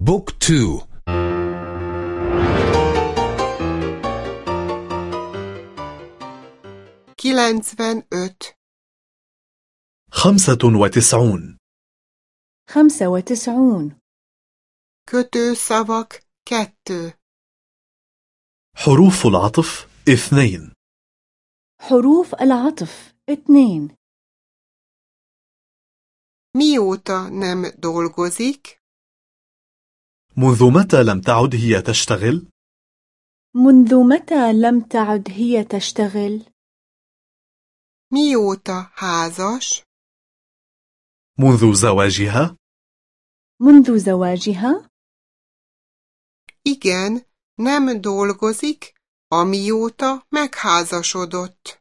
بوك تو. كيلانسفن أت خمسة وتسعون. خمسة وتسعون. Kötőszavak kettő حروف العطف اثنين. حروف العطف اثنين. Mióta nem dolgozik? منذ متى لم تعد هي تشتغل؟ منذ متى لم تعد هي تشتغل؟ Mióta házas? منذ زواجها؟ منذ زواجها؟ Igen, nem dolgozik, amióta megházasodott.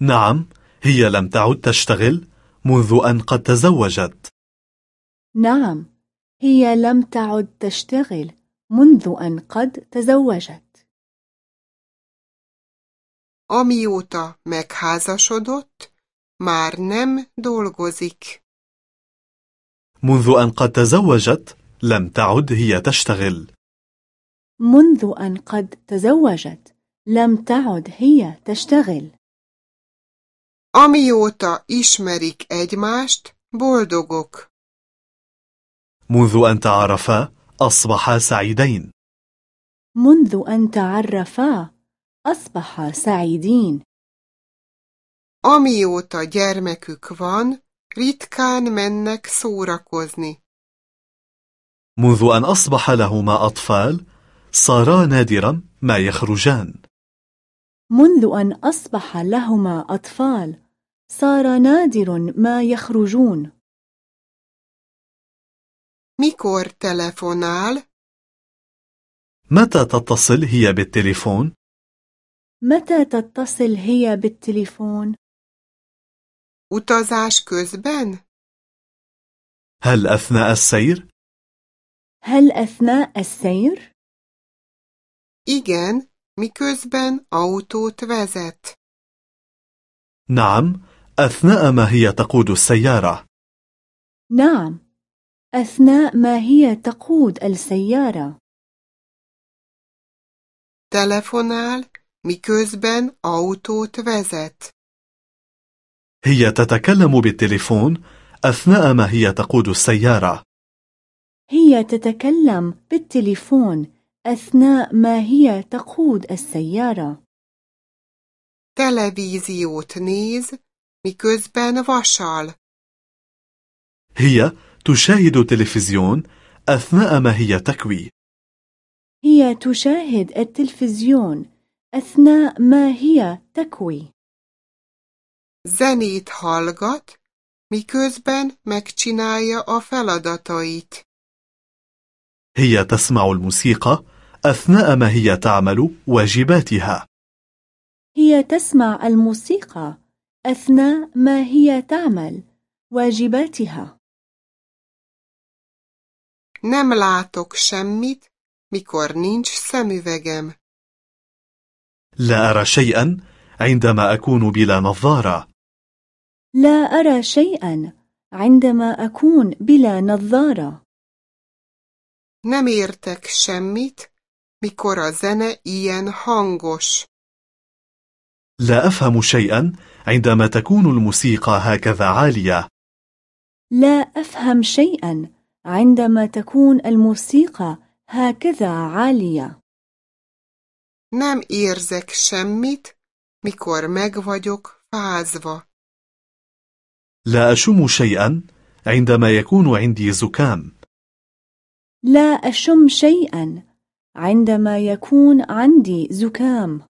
نعم هي لم تعد تشتغل منذ أن قد تزوجت نعم هي لم تعد تشتغل منذ أن قد تزوجت Amióta megházasodott, már nem dolgozik. منذ أن قد تزوجت لم تعد هي تشتغل منذ أن قد تزوجت لم تعد هي تشتغل Amióta ismerik egymást, boldogok. منذ أن تعرفا أصبحا سعيدين. منذ أن تعرفا أصبحا سعيدين. Amióta gyermekük van, ritkán mennek szórakozni. منذ أن أصبح لهما أطفال صارا نادرا ما يخرجان. منذ أن أصبح لهما أطفال صار نادر ما يخرجون. Mikor telefonál? متى تتصل هي بالتليفون؟ متى تتصل هي بالتليفون؟ Utazás közben? هل أثناء السير؟ هل أثناء السير؟ Igen, miközben autót vezet. نعم أثناء ما هي تقود السيارة نعم أثناء ما هي تقود السيارة Telefonál, miközben autót vezet. هي تتكلم بالتليفون أثناء ما هي تقود السيارة هي تتكلم بالتليفون أثناء ما هي تقود السيارة Televíziót néz, miközben vasal. هي تشاهد تلفزيون أثناء ما هي تكوي. هي تشاهد التلفزيون أثناء ما هي تكوي. Zenét hallgat, miközben megcsinálja a feladatait. هي تسمع الموسيقى أثناء ما هي تعمل واجباتها. هي تسمع الموسيقى أثناء ما هي تعمل واجباتها. Nem látok semmit, mikor nincs szemüvegem. لا أرى شيئا عندما أكون بلا نظارة لا أرى شيئا عندما أكون بلا نظارة Nem értek semmit, mikor a zene ilyen hangos. لا أفهم شيئا عندما تكون الموسيقى هكذا عالية لا أفهم شيئا عندما تكون الموسيقى هكذا عالية Nem érzek semmit, mikor meg vagyok fázva. لا أشم شيئا عندما يكون عندي زكام لا أشم شيئا عندما يكون عندي زكام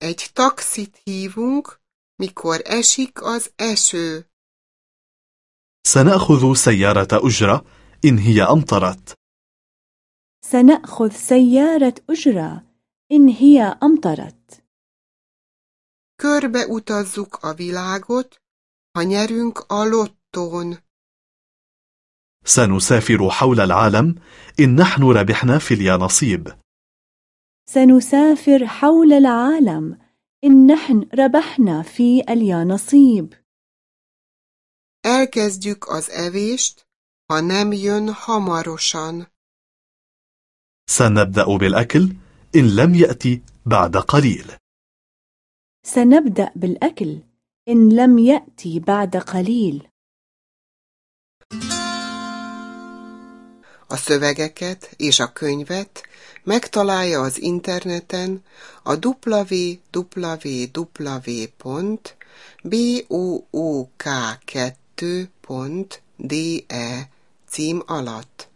Egy taxit hívunk, mikor esik az eső. سنأخذ سيارة أجرة إن هي أمطرت. سنأخذ سيارة أجرة إن هي أمطرت. Körbe utazzuk a világot, ha nyerünk a lottón. سنسافر حول العالم إن نحن ربحنا في اليانصيب. سنسافر حول العالم إن نحن ربحنا في اليانصيب. Elkezdjük az evést, ha nem jön hamarosan. سنبدأ بالأكل إن لم يأتي بعد قليل سنبدأ بالأكل إن لم يأتي بعد قليل A szövegeket és a könyvet megtalálja az interneten a www.book2.de cím alatt.